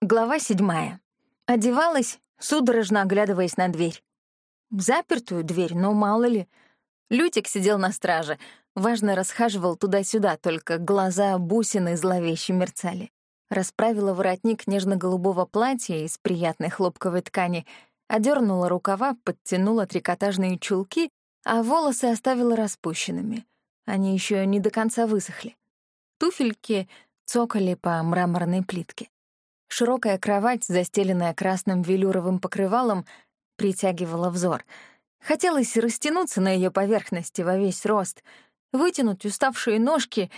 Глава седьмая. Одевалась, судорожно оглядываясь на дверь. Запертую дверь, но мало ли. Лютик сидел на страже, важно расхаживал туда-сюда, только глаза бусины зловеще мерцали. Расправила воротник нежно-голубого платья из приятной хлопковой ткани, одернула рукава, подтянула трикотажные чулки, а волосы оставила распущенными. Они еще не до конца высохли. Туфельки цокали по мраморной плитке. Широкая кровать, застеленная красным велюровым покрывалом, притягивала взор. Хотелось растянуться на ее поверхности во весь рост, вытянуть уставшие ножки,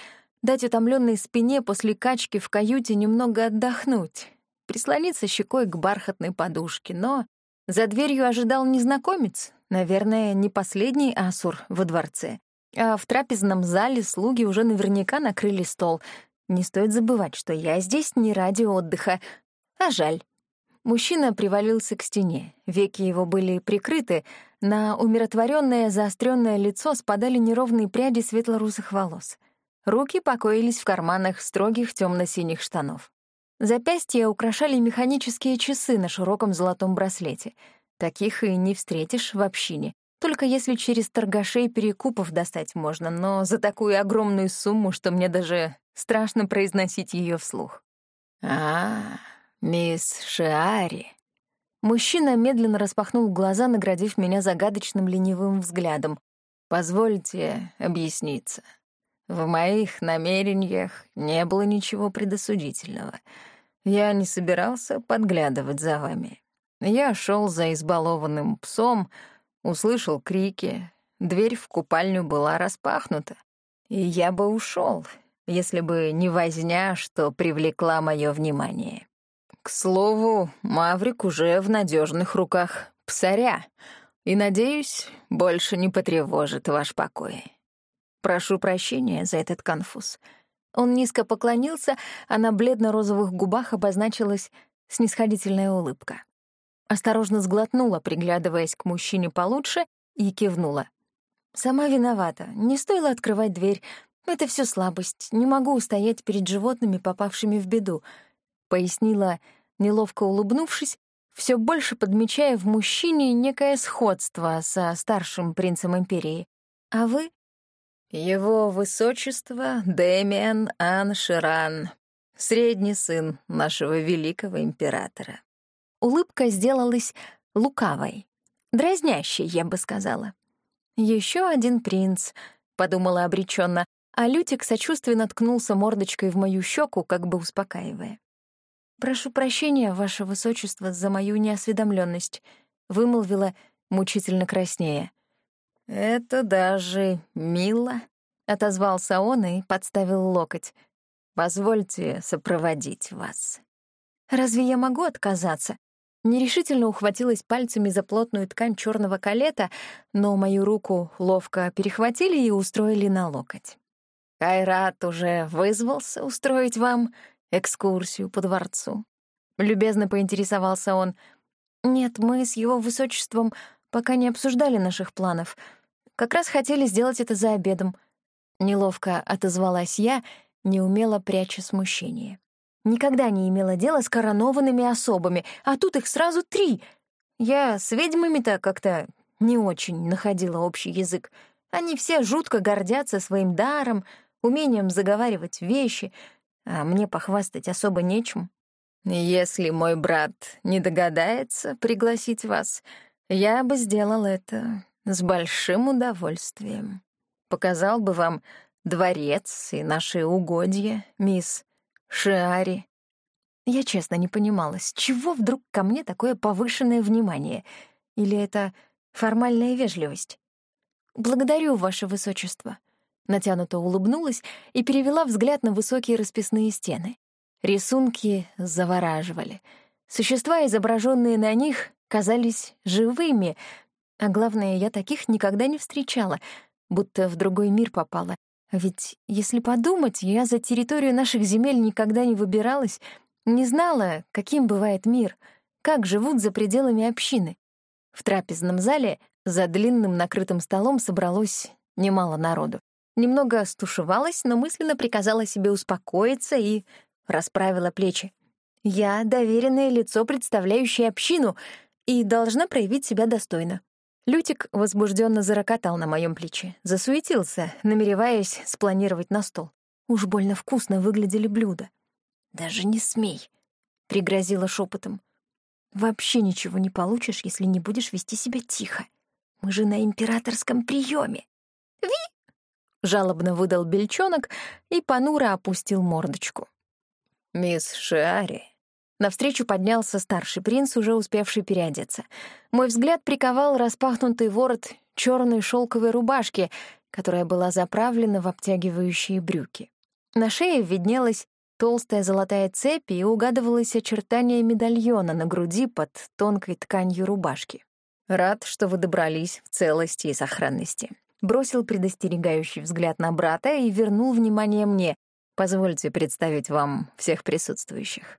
дать утомленной спине после качки в каюте немного отдохнуть, прислониться щекой к бархатной подушке, но за дверью ожидал незнакомец, наверное, не последний асур во дворце. А в трапезном зале слуги уже наверняка накрыли стол — не стоит забывать, что я здесь не ради отдыха, а жаль. Мужчина привалился к стене, веки его были прикрыты, на умиротворенное заостренное лицо спадали неровные пряди светло-русых волос. Руки покоились в карманах строгих темно-синих штанов. Запястья украшали механические часы на широком золотом браслете. Таких и не встретишь в общине. Только если через торгашей перекупов достать можно, но за такую огромную сумму, что мне даже Страшно произносить ее вслух. «А, мисс Шиари». Мужчина медленно распахнул глаза, наградив меня загадочным ленивым взглядом. «Позвольте объясниться. В моих намерениях не было ничего предосудительного. Я не собирался подглядывать за вами. Я шел за избалованным псом, услышал крики, дверь в купальню была распахнута, и я бы ушел, если бы не возня, что привлекла мое внимание. К слову, Маврик уже в надежных руках псаря, и, надеюсь, больше не потревожит ваш покой. Прошу прощения за этот конфуз. Он низко поклонился, а на бледно-розовых губах обозначилась снисходительная улыбка. Осторожно сглотнула, приглядываясь к мужчине получше, и кивнула. «Сама виновата. Не стоило открывать дверь. «Это все слабость. Не могу устоять перед животными, попавшими в беду», — пояснила, неловко улыбнувшись, все больше подмечая в мужчине некое сходство со старшим принцем империи. «А вы?» «Его высочество Дэмиан Анширан, средний сын нашего великого императора». Улыбка сделалась лукавой, дразнящей, я бы сказала. Еще один принц», — подумала обреченно, а Лютик сочувственно ткнулся мордочкой в мою щеку, как бы успокаивая. «Прошу прощения, ваше высочество, за мою неосведомленность, вымолвила, мучительно краснея. «Это даже мило», — отозвался он и подставил локоть. «Позвольте сопроводить вас». «Разве я могу отказаться?» Нерешительно ухватилась пальцами за плотную ткань черного калета, но мою руку ловко перехватили и устроили на локоть. Кайрат уже вызвался устроить вам экскурсию по дворцу. Любезно поинтересовался он. Нет, мы с его высочеством пока не обсуждали наших планов. Как раз хотели сделать это за обедом. Неловко отозвалась я, неумело пряча смущение. Никогда не имела дела с коронованными особами, а тут их сразу три. Я с ведьмами-то как-то не очень находила общий язык. Они все жутко гордятся своим даром, умением заговаривать вещи, а мне похвастать особо нечем. Если мой брат не догадается пригласить вас, я бы сделал это с большим удовольствием. Показал бы вам дворец и наши угодья, мисс Шиари. Я честно не понимала, с чего вдруг ко мне такое повышенное внимание? Или это формальная вежливость? Благодарю, ваше высочество. Натянуто улыбнулась и перевела взгляд на высокие расписные стены. Рисунки завораживали. Существа, изображенные на них, казались живыми, а главное, я таких никогда не встречала, будто в другой мир попала. Ведь, если подумать, я за территорию наших земель никогда не выбиралась, не знала, каким бывает мир, как живут за пределами общины. В трапезном зале за длинным накрытым столом собралось немало народу. Немного стушевалась, но мысленно приказала себе успокоиться и расправила плечи. Я — доверенное лицо, представляющее общину, и должна проявить себя достойно. Лютик возбужденно зарокотал на моем плече, засуетился, намереваясь спланировать на стол. Уж больно вкусно выглядели блюда. «Даже не смей», — пригрозила шепотом. «Вообще ничего не получишь, если не будешь вести себя тихо. Мы же на императорском приеме. Жалобно выдал бельчонок и понуро опустил мордочку. «Мисс Шиари». Навстречу поднялся старший принц, уже успевший переодеться. Мой взгляд приковал распахнутый ворот черной шелковой рубашки, которая была заправлена в обтягивающие брюки. На шее виднелась толстая золотая цепь и угадывалось очертание медальона на груди под тонкой тканью рубашки. «Рад, что вы добрались в целости и сохранности». Бросил предостерегающий взгляд на брата и вернул внимание мне. «Позвольте представить вам всех присутствующих».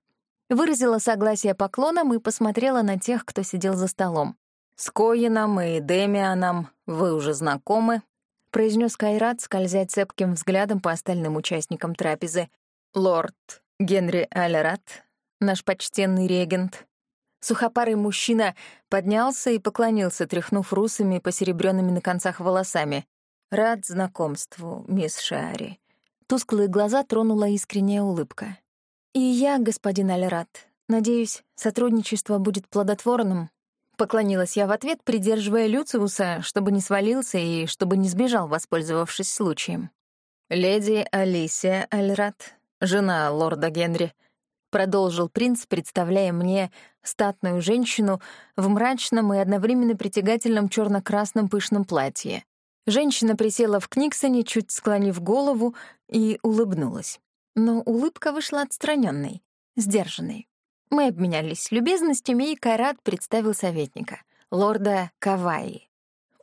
Выразила согласие поклоном и посмотрела на тех, кто сидел за столом. «С Коином и Демианом вы уже знакомы», — произнес Кайрат, скользя цепким взглядом по остальным участникам трапезы. «Лорд Генри Алерат, наш почтенный регент, Сухопарый мужчина поднялся и поклонился, тряхнув русыми, посеребрёнными на концах волосами. «Рад знакомству, мисс Шари». Тусклые глаза тронула искренняя улыбка. «И я, господин Алярат, надеюсь, сотрудничество будет плодотворным». Поклонилась я в ответ, придерживая Люциуса, чтобы не свалился и чтобы не сбежал, воспользовавшись случаем. «Леди Алисия Альрат, жена лорда Генри», продолжил принц, представляя мне статную женщину в мрачном и одновременно притягательном черно красном пышном платье. Женщина присела в Книксоне, чуть склонив голову, и улыбнулась. Но улыбка вышла отстраненной, сдержанной. Мы обменялись любезностями, и Кайрат представил советника, лорда Каваи.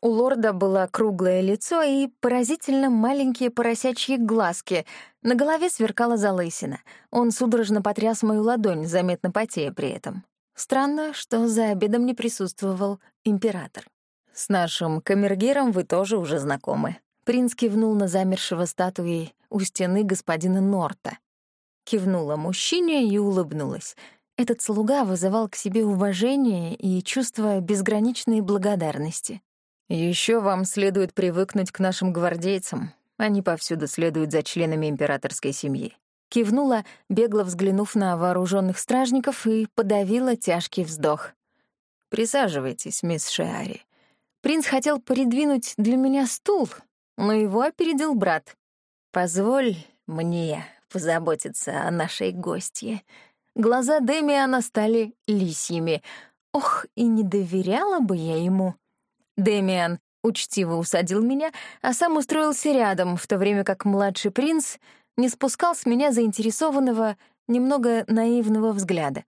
У лорда было круглое лицо и поразительно маленькие поросячьи глазки. На голове сверкала залысина. Он судорожно потряс мою ладонь, заметно потея при этом. Странно, что за обедом не присутствовал император. «С нашим камергером вы тоже уже знакомы». Принц кивнул на замершего статуей у стены господина Норта. Кивнула мужчине и улыбнулась. Этот слуга вызывал к себе уважение и чувство безграничной благодарности. Еще вам следует привыкнуть к нашим гвардейцам. Они повсюду следуют за членами императорской семьи. Кивнула, бегло взглянув на вооруженных стражников, и подавила тяжкий вздох. «Присаживайтесь, мисс Шиари». Принц хотел придвинуть для меня стул, но его опередил брат. «Позволь мне позаботиться о нашей гостье». Глаза Демиана стали лисьими. Ох, и не доверяла бы я ему. Дэмиан учтиво усадил меня, а сам устроился рядом, в то время как младший принц не спускал с меня заинтересованного, немного наивного взгляда.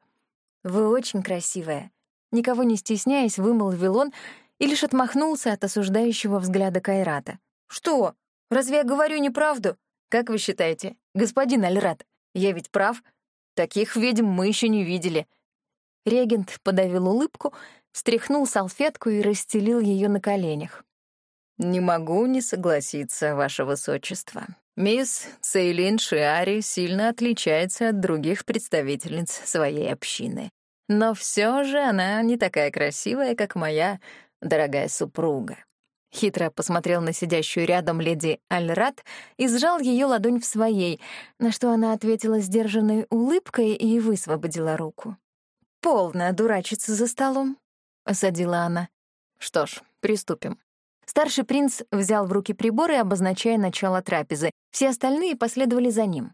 «Вы очень красивая», — никого не стесняясь, вымолвил он и лишь отмахнулся от осуждающего взгляда Кайрата. «Что? Разве я говорю неправду? Как вы считаете, господин Альрат? Я ведь прав. Таких ведьм мы еще не видели». Регент подавил улыбку — встряхнул салфетку и расстелил ее на коленях. «Не могу не согласиться, ваше высочество. Мисс Сейлин Шиари сильно отличается от других представительниц своей общины. Но все же она не такая красивая, как моя дорогая супруга». Хитро посмотрел на сидящую рядом леди Альрат и сжал ее ладонь в своей, на что она ответила сдержанной улыбкой и высвободила руку. «Полная дурачица за столом. — осадила она. «Что ж, приступим». Старший принц взял в руки приборы, обозначая начало трапезы. Все остальные последовали за ним.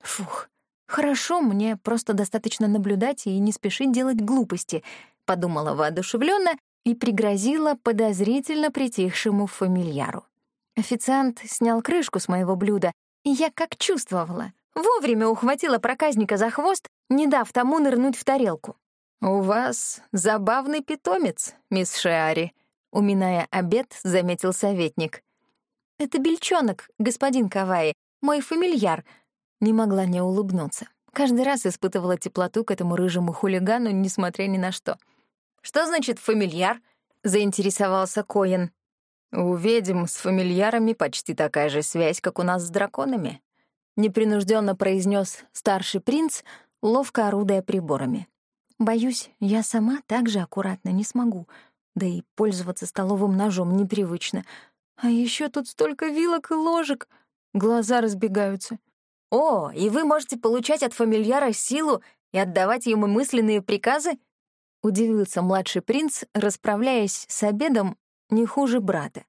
«Фух, хорошо, мне просто достаточно наблюдать и не спешить делать глупости», — подумала воодушевленно и пригрозила подозрительно притихшему фамильяру. Официант снял крышку с моего блюда, и я как чувствовала. Вовремя ухватила проказника за хвост, не дав тому нырнуть в тарелку. «У вас забавный питомец, мисс Шиари», — уминая обед, заметил советник. «Это бельчонок, господин Каваи, мой фамильяр», — не могла не улыбнуться. Каждый раз испытывала теплоту к этому рыжему хулигану, несмотря ни на что. «Что значит фамильяр?» — заинтересовался Коэн. «У ведьм с фамильярами почти такая же связь, как у нас с драконами», — непринужденно произнес старший принц, ловко орудая приборами. Боюсь, я сама так же аккуратно не смогу, да и пользоваться столовым ножом непривычно. А еще тут столько вилок и ложек. Глаза разбегаются. «О, и вы можете получать от фамильяра силу и отдавать ему мысленные приказы?» — удивился младший принц, расправляясь с обедом не хуже брата.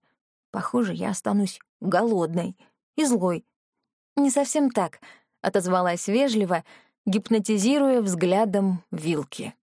«Похоже, я останусь голодной и злой». «Не совсем так», — отозвалась вежливо, гипнотизируя взглядом вилки.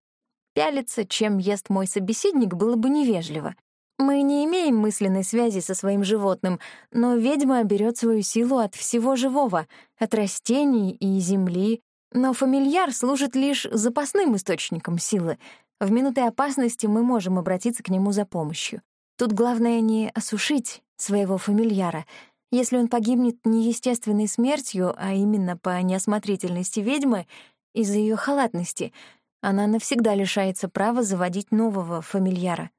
Пялиться, чем ест мой собеседник, было бы невежливо. Мы не имеем мысленной связи со своим животным, но ведьма берет свою силу от всего живого, от растений и земли, но фамильяр служит лишь запасным источником силы. В минуты опасности мы можем обратиться к нему за помощью. Тут главное не осушить своего фамильяра. Если он погибнет не естественной смертью, а именно по неосмотрительности ведьмы, из-за ее халатности, она навсегда лишается права заводить нового фамильяра.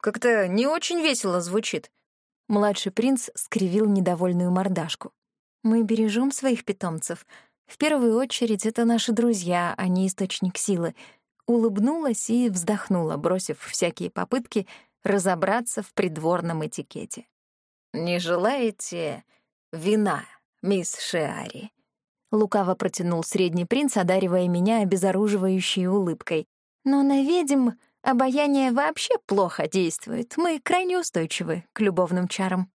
Как-то не очень весело звучит. Младший принц скривил недовольную мордашку. Мы бережем своих питомцев. В первую очередь это наши друзья, а не источник силы. Улыбнулась и вздохнула, бросив всякие попытки разобраться в придворном этикете. «Не желаете вина, мисс Шиари?» Лукаво протянул средний принц, одаривая меня обезоруживающей улыбкой. «Но на ведьм обаяние вообще плохо действует. Мы крайне устойчивы к любовным чарам».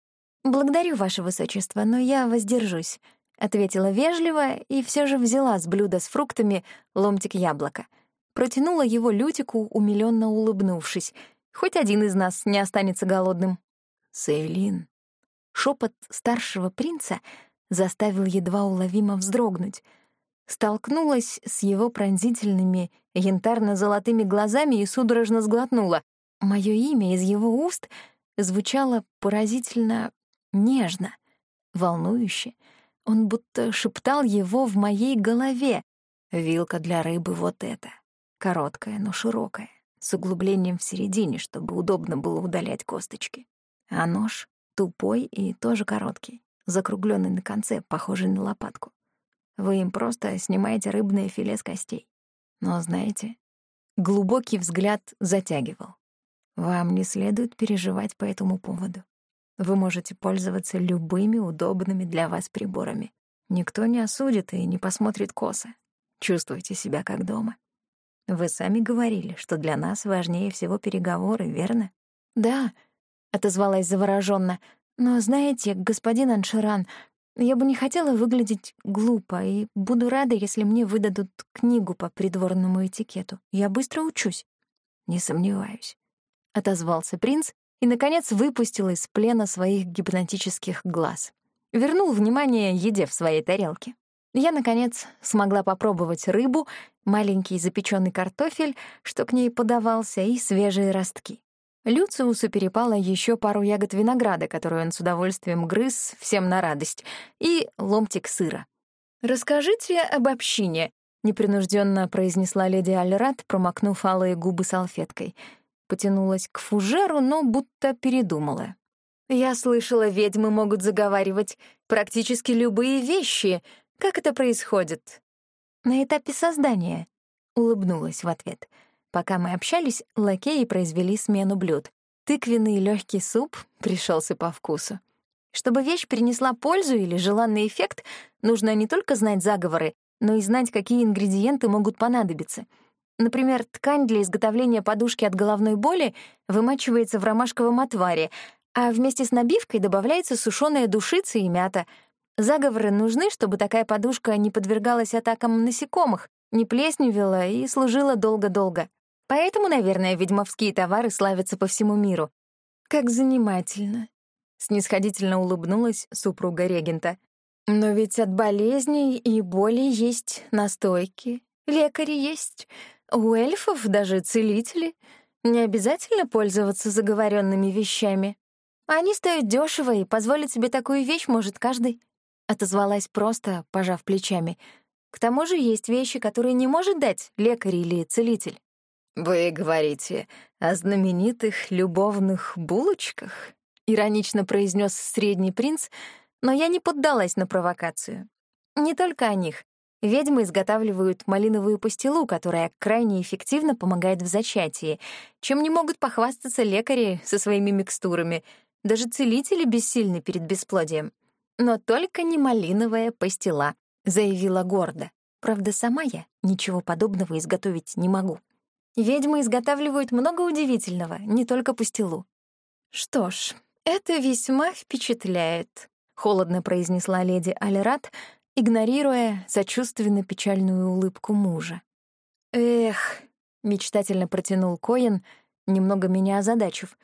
«Благодарю, ваше высочество, но я воздержусь», — ответила вежливо и все же взяла с блюда с фруктами ломтик яблока. Протянула его Лютику, умилённо улыбнувшись. Хоть один из нас не останется голодным. «Сейлин». Шепот старшего принца заставил едва уловимо вздрогнуть. Столкнулась с его пронзительными янтарно-золотыми глазами и судорожно сглотнула. Моё имя из его уст звучало поразительно нежно, волнующе. Он будто шептал его в моей голове. Вилка для рыбы вот эта, короткая, но широкая, с углублением в середине, чтобы удобно было удалять косточки. А нож тупой и тоже короткий, закругленный на конце, похожий на лопатку. Вы им просто снимаете рыбное филе с костей. Но знаете, глубокий взгляд затягивал. Вам не следует переживать по этому поводу. Вы можете пользоваться любыми удобными для вас приборами. Никто не осудит и не посмотрит косо. Чувствуйте себя как дома. Вы сами говорили, что для нас важнее всего переговоры, верно? Да, отозвалась завороженно. Но знаете, господин Анширан, я бы не хотела выглядеть глупо и буду рада, если мне выдадут книгу по придворному этикету. Я быстро учусь. Не сомневаюсь, отозвался принц и, наконец, выпустил из плена своих гипнотических глаз. Вернул внимание еде в своей тарелке. Я, наконец, смогла попробовать рыбу, маленький запеченный картофель, что к ней подавался, и свежие ростки. Люциусу перепало еще пару ягод винограда, которую он с удовольствием грыз всем на радость, и ломтик сыра. «Расскажите об общине», — непринужденно произнесла леди Альрат, промокнув алые губы салфеткой — потянулась к фужеру, но будто передумала. «Я слышала, ведьмы могут заговаривать практически любые вещи. Как это происходит?» «На этапе создания», — улыбнулась в ответ. Пока мы общались, лакеи произвели смену блюд. Тыквенный легкий суп пришелся по вкусу. Чтобы вещь принесла пользу или желанный эффект, нужно не только знать заговоры, но и знать, какие ингредиенты могут понадобиться — Например, ткань для изготовления подушки от головной боли вымачивается в ромашковом отваре, а вместе с набивкой добавляется сушеная душица и мята. Заговоры нужны, чтобы такая подушка не подвергалась атакам насекомых, не плесневела и служила долго-долго. Поэтому, наверное, ведьмовские товары славятся по всему миру. Как занимательно. Снисходительно улыбнулась супруга регента. Но ведь от болезней и боли есть настойки, лекари есть, у эльфов даже целители. Не обязательно пользоваться заговоренными вещами. Они стоят дешево, и позволить себе такую вещь может каждый. Отозвалась просто, пожав плечами. К тому же есть вещи, которые не может дать лекарь или целитель. «Вы говорите о знаменитых любовных булочках?» — иронично произнес средний принц, но я не поддалась на провокацию. Не только о них. Ведьмы изготавливают малиновую пастилу, которая крайне эффективно помогает в зачатии, чем не могут похвастаться лекари со своими микстурами. Даже целители бессильны перед бесплодием. Но только не малиновая пастила, заявила гордо. Правда, сама я ничего подобного изготовить не могу. Ведьмы изготавливают много удивительного, не только пастилу. Что ж, это весьма впечатляет, холодно произнесла леди Алерат, игнорируя сочувственно-печальную улыбку мужа. «Эх», — мечтательно протянул Коин, немного меня озадачив,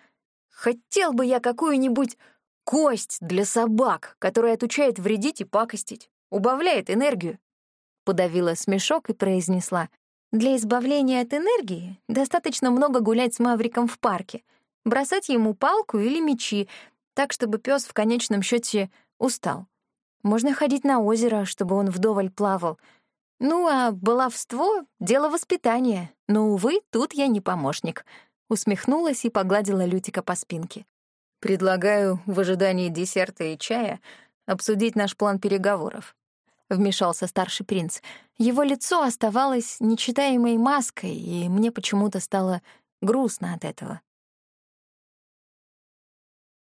«хотел бы я какую-нибудь кость для собак, которая отучает вредить и пакостить, убавляет энергию». Подавила смешок и произнесла, «Для избавления от энергии достаточно много гулять с Мавриком в парке, бросать ему палку или мечи, так, чтобы пес в конечном счете устал. Можно ходить на озеро, чтобы он вдоволь плавал. Ну, а баловство — дело воспитания. Но, увы, тут я не помощник. Усмехнулась и погладила Лютика по спинке. «Предлагаю в ожидании десерта и чая обсудить наш план переговоров», — вмешался старший принц. Его лицо оставалось нечитаемой маской, и мне почему-то стало грустно от этого.